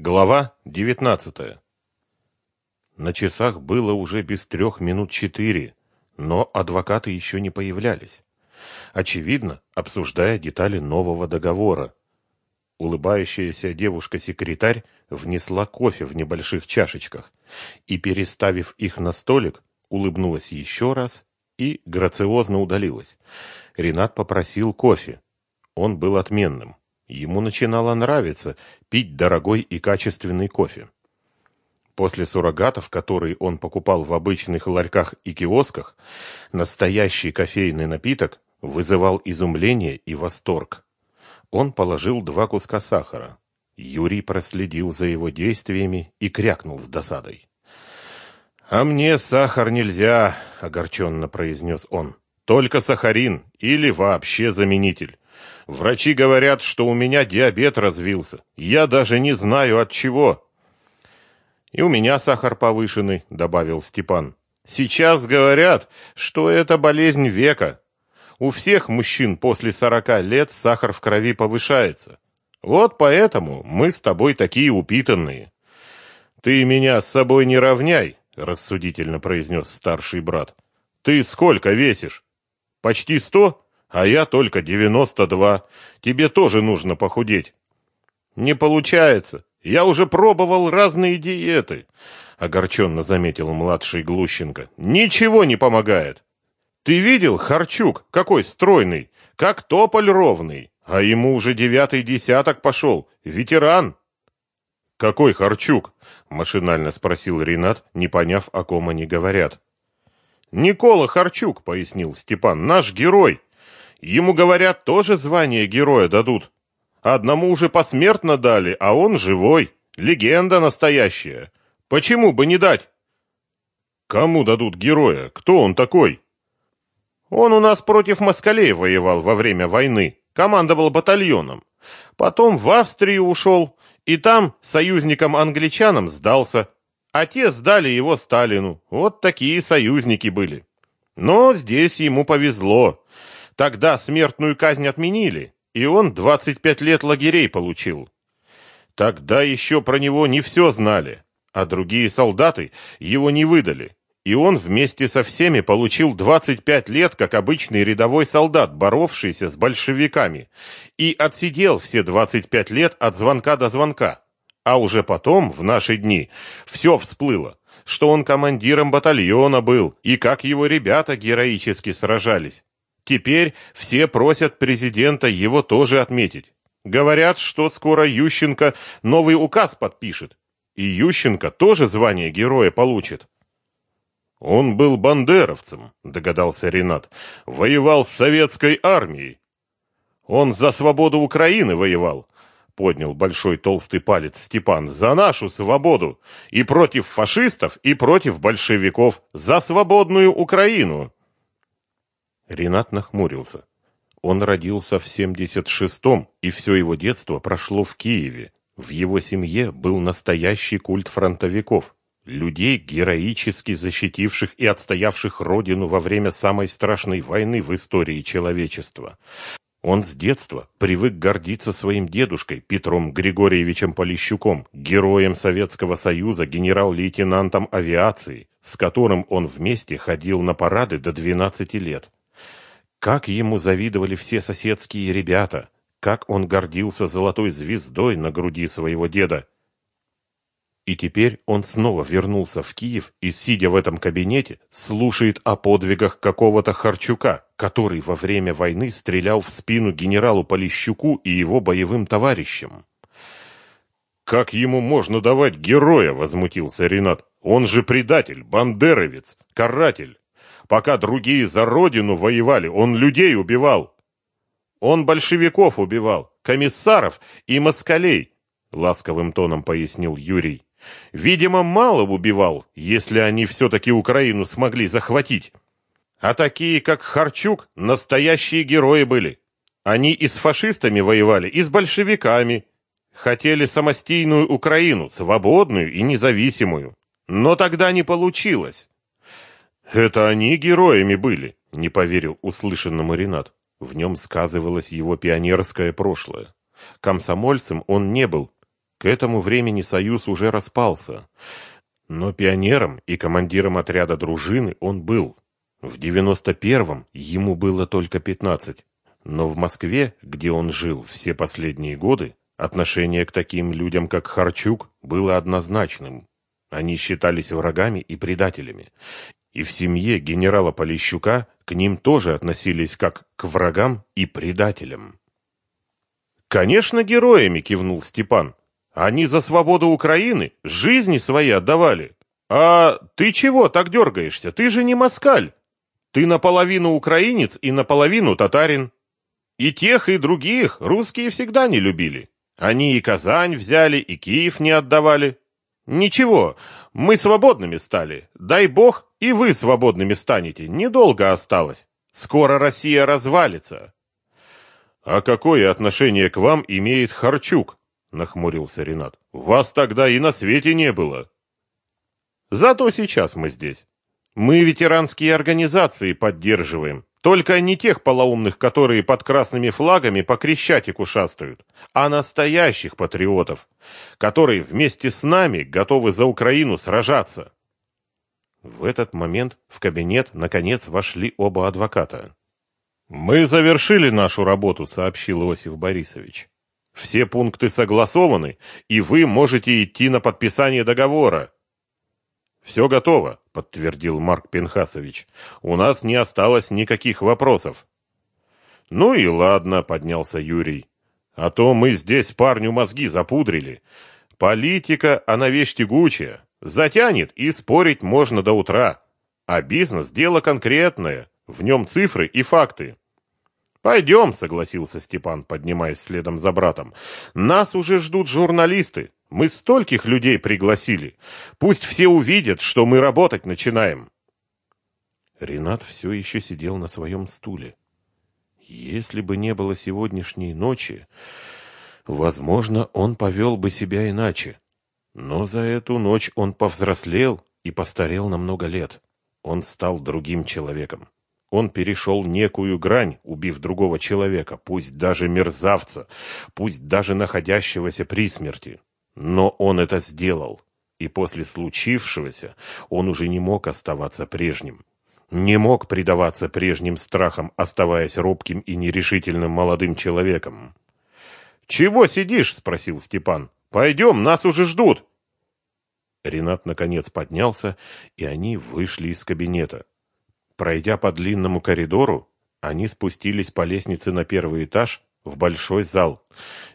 Глава 19. На часах было уже без трех минут четыре, но адвокаты еще не появлялись. Очевидно, обсуждая детали нового договора. Улыбающаяся девушка-секретарь внесла кофе в небольших чашечках и, переставив их на столик, улыбнулась еще раз и грациозно удалилась. Ренат попросил кофе. Он был отменным. Ему начинало нравиться пить дорогой и качественный кофе. После суррогатов, которые он покупал в обычных ларьках и киосках, настоящий кофейный напиток вызывал изумление и восторг. Он положил два куска сахара. Юрий проследил за его действиями и крякнул с досадой. «А мне сахар нельзя», — огорченно произнес он. «Только сахарин или вообще заменитель. Врачи говорят, что у меня диабет развился. Я даже не знаю от чего. И у меня сахар повышенный, добавил Степан. Сейчас говорят, что это болезнь века. У всех мужчин после сорока лет сахар в крови повышается. Вот поэтому мы с тобой такие упитанные. Ты меня с собой не равняй, рассудительно произнес старший брат. Ты сколько весишь? Почти сто? А я только 92. Тебе тоже нужно похудеть. Не получается. Я уже пробовал разные диеты, огорченно заметил младший Глущенко. Ничего не помогает. Ты видел, Харчук, какой стройный, как тополь ровный, а ему уже девятый десяток пошел, ветеран. Какой Харчук? машинально спросил Ренат, не поняв, о ком они говорят. Никола Харчук, пояснил Степан, наш герой. Ему, говорят, тоже звание героя дадут. Одному уже посмертно дали, а он живой. Легенда настоящая. Почему бы не дать? Кому дадут героя? Кто он такой? Он у нас против москалей воевал во время войны. Командовал батальоном. Потом в Австрию ушел, и там союзникам-англичанам сдался. А те сдали его Сталину. Вот такие союзники были. Но здесь ему повезло. Тогда смертную казнь отменили, и он 25 лет лагерей получил. Тогда еще про него не все знали, а другие солдаты его не выдали. И он вместе со всеми получил 25 лет как обычный рядовой солдат, боровшийся с большевиками, и отсидел все 25 лет от звонка до звонка. А уже потом, в наши дни, все всплыло, что он командиром батальона был, и как его ребята героически сражались. Теперь все просят президента его тоже отметить. Говорят, что скоро Ющенко новый указ подпишет, и Ющенко тоже звание героя получит. Он был бандеровцем, догадался Ренат. Воевал с советской армией. Он за свободу Украины воевал, поднял большой толстый палец Степан. За нашу свободу и против фашистов, и против большевиков, за свободную Украину. Ренат нахмурился. Он родился в 76-м, и все его детство прошло в Киеве. В его семье был настоящий культ фронтовиков, людей, героически защитивших и отстоявших родину во время самой страшной войны в истории человечества. Он с детства привык гордиться своим дедушкой Петром Григорьевичем Полищуком, героем Советского Союза, генерал-лейтенантом авиации, с которым он вместе ходил на парады до 12 лет. Как ему завидовали все соседские ребята, как он гордился золотой звездой на груди своего деда. И теперь он снова вернулся в Киев и, сидя в этом кабинете, слушает о подвигах какого-то Харчука, который во время войны стрелял в спину генералу Полищуку и его боевым товарищам. «Как ему можно давать героя?» — возмутился Ренат. «Он же предатель, бандеровец, каратель». Пока другие за родину воевали, он людей убивал. Он большевиков убивал, комиссаров и москалей, ласковым тоном пояснил Юрий. Видимо, мало убивал, если они все-таки Украину смогли захватить. А такие, как Харчук, настоящие герои были. Они и с фашистами воевали, и с большевиками. Хотели самостийную Украину, свободную и независимую. Но тогда не получилось. Это они героями были, не поверил услышанному Ренат. В нем сказывалось его пионерское прошлое. Комсомольцем он не был, К этому времени союз уже распался. Но пионером и командиром отряда дружины он был. В 91-м ему было только 15. Но в Москве, где он жил все последние годы, отношение к таким людям, как Харчук, было однозначным. Они считались врагами и предателями. И в семье генерала Полищука к ним тоже относились как к врагам и предателям. «Конечно, героями!» – кивнул Степан. «Они за свободу Украины жизни свои отдавали. А ты чего так дергаешься? Ты же не москаль. Ты наполовину украинец и наполовину татарин. И тех, и других русские всегда не любили. Они и Казань взяли, и Киев не отдавали. Ничего, мы свободными стали. Дай бог, и вы свободными станете. Недолго осталось. Скоро Россия развалится. А какое отношение к вам имеет Харчук? Нахмурился Ренат. Вас тогда и на свете не было. Зато сейчас мы здесь. Мы ветеранские организации поддерживаем. Только не тех полоумных, которые под красными флагами по Крещатику шастают, а настоящих патриотов, которые вместе с нами готовы за Украину сражаться. В этот момент в кабинет наконец вошли оба адвоката. «Мы завершили нашу работу», — сообщил Иосиф Борисович. «Все пункты согласованы, и вы можете идти на подписание договора». «Все готово», — подтвердил Марк Пенхасович. «У нас не осталось никаких вопросов». «Ну и ладно», — поднялся Юрий. «А то мы здесь парню мозги запудрили. Политика, она вещь тягучая. Затянет, и спорить можно до утра. А бизнес — дело конкретное. В нем цифры и факты». «Пойдем», — согласился Степан, поднимаясь следом за братом. «Нас уже ждут журналисты. Мы стольких людей пригласили. Пусть все увидят, что мы работать начинаем. Ренат все еще сидел на своем стуле. Если бы не было сегодняшней ночи, возможно, он повел бы себя иначе. Но за эту ночь он повзрослел и постарел на много лет. Он стал другим человеком. Он перешел некую грань, убив другого человека, пусть даже мерзавца, пусть даже находящегося при смерти. Но он это сделал, и после случившегося он уже не мог оставаться прежним. Не мог предаваться прежним страхам, оставаясь робким и нерешительным молодым человеком. «Чего сидишь?» — спросил Степан. «Пойдем, нас уже ждут!» Ренат наконец поднялся, и они вышли из кабинета. Пройдя по длинному коридору, они спустились по лестнице на первый этаж в большой зал.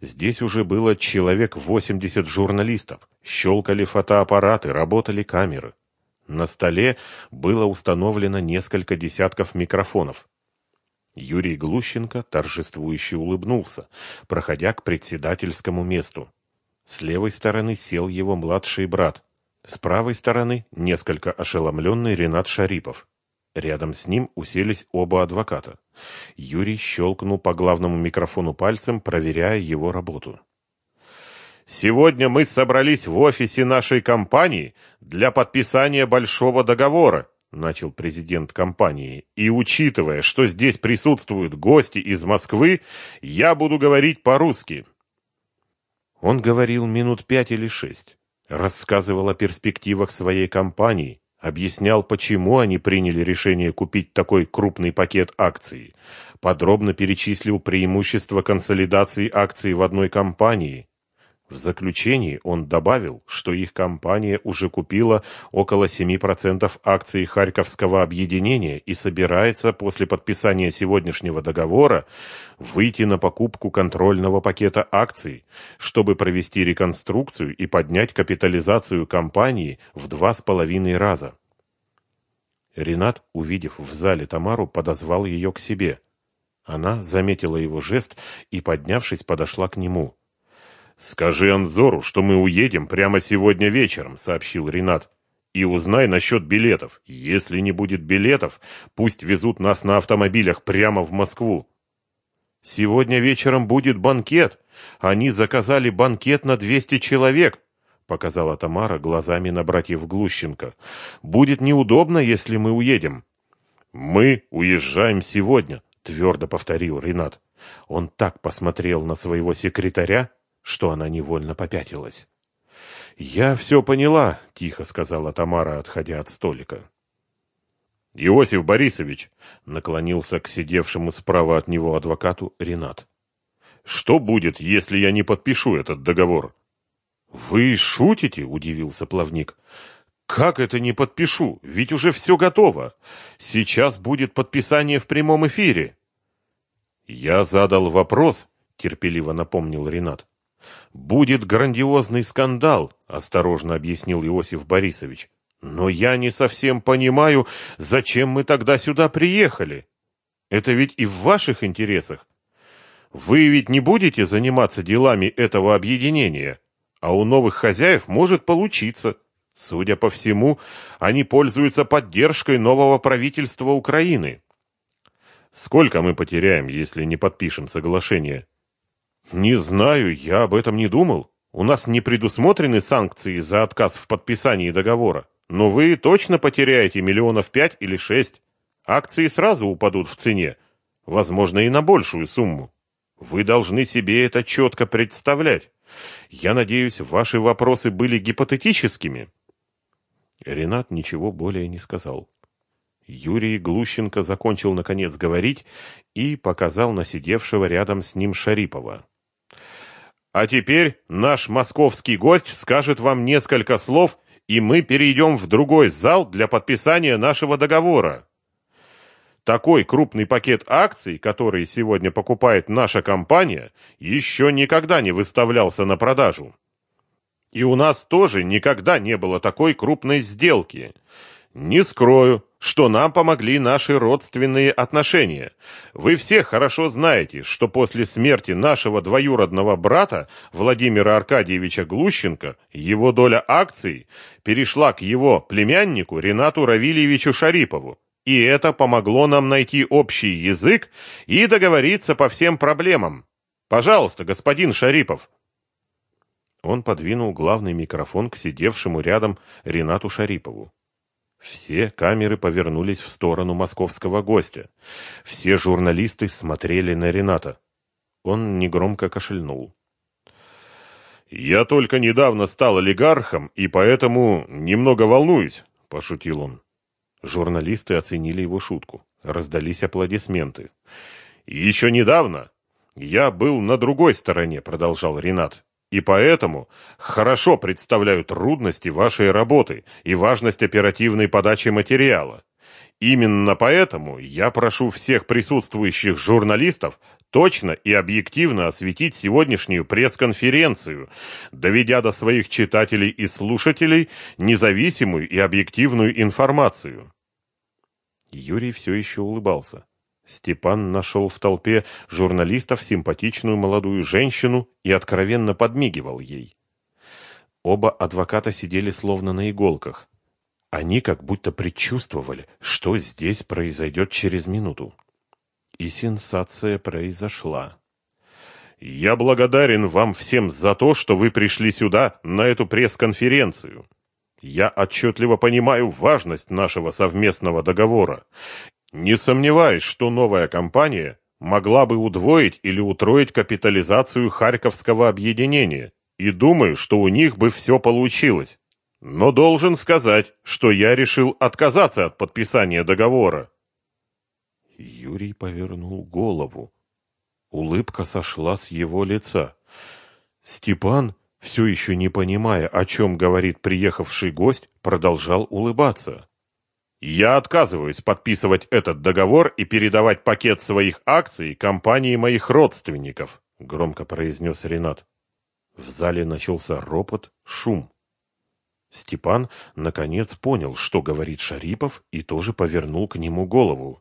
Здесь уже было человек 80 журналистов. Щелкали фотоаппараты, работали камеры. На столе было установлено несколько десятков микрофонов. Юрий Глущенко торжествующе улыбнулся, проходя к председательскому месту. С левой стороны сел его младший брат. С правой стороны несколько ошеломленный Ренат Шарипов. Рядом с ним уселись оба адвоката. Юрий щелкнул по главному микрофону пальцем, проверяя его работу. «Сегодня мы собрались в офисе нашей компании для подписания большого договора», начал президент компании. «И учитывая, что здесь присутствуют гости из Москвы, я буду говорить по-русски». Он говорил минут пять или шесть, рассказывал о перспективах своей компании, объяснял, почему они приняли решение купить такой крупный пакет акций, подробно перечислил преимущества консолидации акций в одной компании. В заключении он добавил, что их компания уже купила около 7% акций Харьковского объединения и собирается после подписания сегодняшнего договора выйти на покупку контрольного пакета акций, чтобы провести реконструкцию и поднять капитализацию компании в два с половиной раза. Ренат, увидев в зале Тамару, подозвал ее к себе. Она заметила его жест и, поднявшись, подошла к нему. «Скажи Анзору, что мы уедем прямо сегодня вечером», — сообщил Ренат. «И узнай насчет билетов. Если не будет билетов, пусть везут нас на автомобилях прямо в Москву». «Сегодня вечером будет банкет. Они заказали банкет на 200 человек», — показала Тамара глазами на братьев Глущенко. «Будет неудобно, если мы уедем». «Мы уезжаем сегодня», — твердо повторил Ренат. Он так посмотрел на своего секретаря, что она невольно попятилась. «Я все поняла», — тихо сказала Тамара, отходя от столика. «Иосиф Борисович», — наклонился к сидевшему справа от него адвокату Ренат. «Что будет, если я не подпишу этот договор?» «Вы шутите?» — удивился плавник. «Как это не подпишу? Ведь уже все готово. Сейчас будет подписание в прямом эфире». «Я задал вопрос», — терпеливо напомнил Ренат. «Будет грандиозный скандал», — осторожно объяснил Иосиф Борисович. «Но я не совсем понимаю, зачем мы тогда сюда приехали. Это ведь и в ваших интересах. Вы ведь не будете заниматься делами этого объединения, а у новых хозяев может получиться». Судя по всему, они пользуются поддержкой нового правительства Украины. Сколько мы потеряем, если не подпишем соглашение? Не знаю, я об этом не думал. У нас не предусмотрены санкции за отказ в подписании договора. Но вы точно потеряете миллионов пять или шесть. Акции сразу упадут в цене. Возможно, и на большую сумму. Вы должны себе это четко представлять. Я надеюсь, ваши вопросы были гипотетическими. Ренат ничего более не сказал. Юрий Глущенко закончил, наконец, говорить и показал на сидевшего рядом с ним Шарипова. «А теперь наш московский гость скажет вам несколько слов, и мы перейдем в другой зал для подписания нашего договора. Такой крупный пакет акций, который сегодня покупает наша компания, еще никогда не выставлялся на продажу. И у нас тоже никогда не было такой крупной сделки. Не скрою, что нам помогли наши родственные отношения. Вы все хорошо знаете, что после смерти нашего двоюродного брата Владимира Аркадьевича Глущенко его доля акций перешла к его племяннику Ренату Равильевичу Шарипову. И это помогло нам найти общий язык и договориться по всем проблемам. Пожалуйста, господин Шарипов. Он подвинул главный микрофон к сидевшему рядом Ренату Шарипову. Все камеры повернулись в сторону московского гостя. Все журналисты смотрели на Рената. Он негромко кашельнул. «Я только недавно стал олигархом, и поэтому немного волнуюсь», – пошутил он. Журналисты оценили его шутку. Раздались аплодисменты. «Еще недавно я был на другой стороне», – продолжал Ренат и поэтому хорошо представляю трудности вашей работы и важность оперативной подачи материала. Именно поэтому я прошу всех присутствующих журналистов точно и объективно осветить сегодняшнюю пресс-конференцию, доведя до своих читателей и слушателей независимую и объективную информацию. Юрий все еще улыбался. Степан нашел в толпе журналистов симпатичную молодую женщину и откровенно подмигивал ей. Оба адвоката сидели словно на иголках. Они как будто предчувствовали, что здесь произойдет через минуту. И сенсация произошла. «Я благодарен вам всем за то, что вы пришли сюда, на эту пресс-конференцию. Я отчетливо понимаю важность нашего совместного договора не сомневаюсь, что новая компания могла бы удвоить или утроить капитализацию Харьковского объединения, и думаю, что у них бы все получилось. Но должен сказать, что я решил отказаться от подписания договора. Юрий повернул голову. Улыбка сошла с его лица. Степан, все еще не понимая, о чем говорит приехавший гость, продолжал улыбаться. Я отказываюсь подписывать этот договор и передавать пакет своих акций компании моих родственников, громко произнес Ренат. В зале начался ропот, шум. Степан наконец понял, что говорит Шарипов, и тоже повернул к нему голову.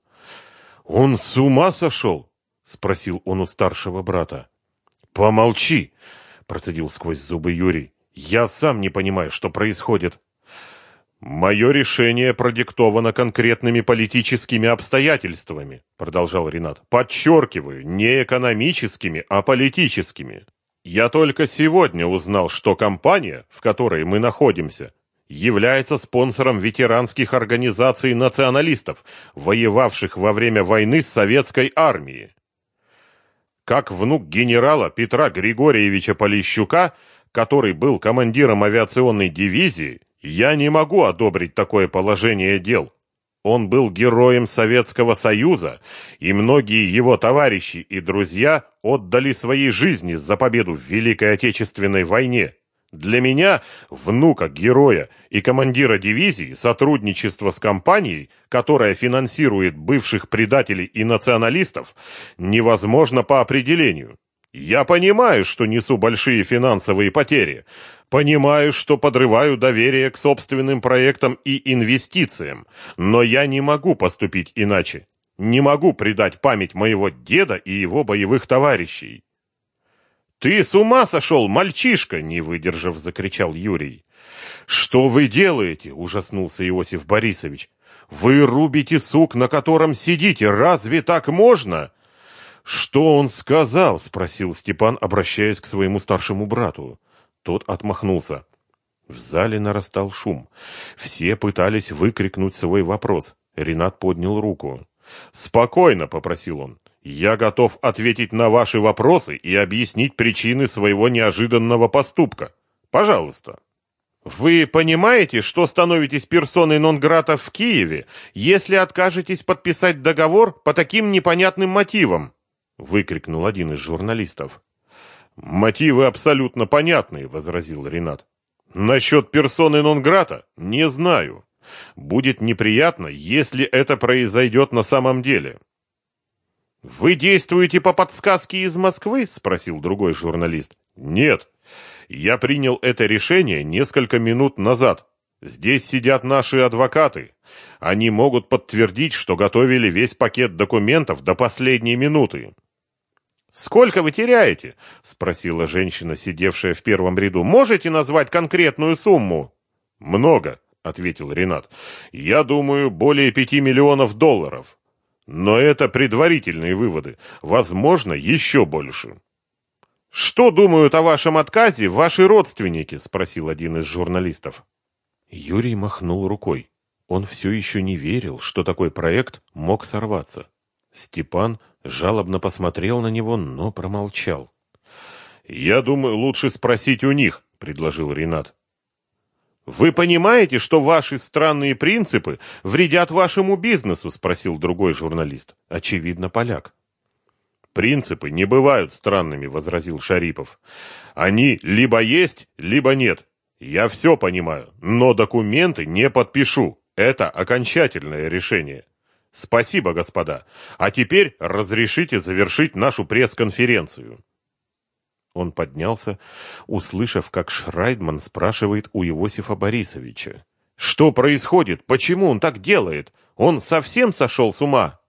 Он с ума сошел? спросил он у старшего брата. Помолчи, процедил сквозь зубы Юрий. Я сам не понимаю, что происходит. «Мое решение продиктовано конкретными политическими обстоятельствами», продолжал Ренат. «Подчеркиваю, не экономическими, а политическими. Я только сегодня узнал, что компания, в которой мы находимся, является спонсором ветеранских организаций националистов, воевавших во время войны с советской армией. как внук генерала Петра Григорьевича Полищука, который был командиром авиационной дивизии, я не могу одобрить такое положение дел. Он был героем Советского Союза, и многие его товарищи и друзья отдали свои жизни за победу в Великой Отечественной войне. Для меня, внука героя и командира дивизии, сотрудничество с компанией, которая финансирует бывших предателей и националистов, невозможно по определению. Я понимаю, что несу большие финансовые потери, Понимаю, что подрываю доверие к собственным проектам и инвестициям, но я не могу поступить иначе. Не могу предать память моего деда и его боевых товарищей. Ты с ума сошел, мальчишка, не выдержав, закричал Юрий. Что вы делаете? ужаснулся Иосиф Борисович. Вы рубите сук, на котором сидите. Разве так можно? Что он сказал? спросил Степан, обращаясь к своему старшему брату. Тот отмахнулся. В зале нарастал шум. Все пытались выкрикнуть свой вопрос. Ренат поднял руку. «Спокойно», — попросил он. «Я готов ответить на ваши вопросы и объяснить причины своего неожиданного поступка. Пожалуйста». «Вы понимаете, что становитесь персоной нон-грата в Киеве, если откажетесь подписать договор по таким непонятным мотивам?» — выкрикнул один из журналистов. Мотивы абсолютно понятные, возразил Ренат. Насчет персоны нон-грата не знаю. Будет неприятно, если это произойдет на самом деле. Вы действуете по подсказке из Москвы? спросил другой журналист. Нет. Я принял это решение несколько минут назад. Здесь сидят наши адвокаты. Они могут подтвердить, что готовили весь пакет документов до последней минуты. «Сколько вы теряете?» — спросила женщина, сидевшая в первом ряду. «Можете назвать конкретную сумму?» «Много», — ответил Ренат. «Я думаю, более пяти миллионов долларов. Но это предварительные выводы. Возможно, еще больше». «Что думают о вашем отказе ваши родственники?» — спросил один из журналистов. Юрий махнул рукой. Он все еще не верил, что такой проект мог сорваться. Степан жалобно посмотрел на него, но промолчал. «Я думаю, лучше спросить у них», — предложил Ренат. «Вы понимаете, что ваши странные принципы вредят вашему бизнесу?» — спросил другой журналист, очевидно, поляк. «Принципы не бывают странными», — возразил Шарипов. «Они либо есть, либо нет. Я все понимаю, но документы не подпишу. Это окончательное решение». Спасибо, господа. А теперь разрешите завершить нашу пресс-конференцию. Он поднялся, услышав, как Шрайдман спрашивает у Иосифа Борисовича. «Что происходит? Почему он так делает? Он совсем сошел с ума?»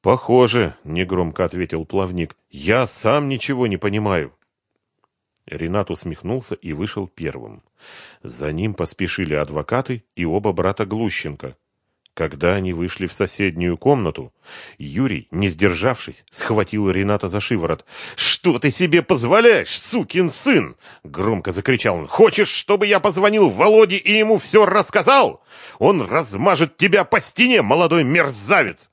«Похоже», — негромко ответил плавник. «Я сам ничего не понимаю». Ренат усмехнулся и вышел первым. За ним поспешили адвокаты и оба брата Глущенко, когда они вышли в соседнюю комнату, Юрий, не сдержавшись, схватил Рената за шиворот. «Что ты себе позволяешь, сукин сын?» — громко закричал он. «Хочешь, чтобы я позвонил Володе и ему все рассказал? Он размажет тебя по стене, молодой мерзавец!»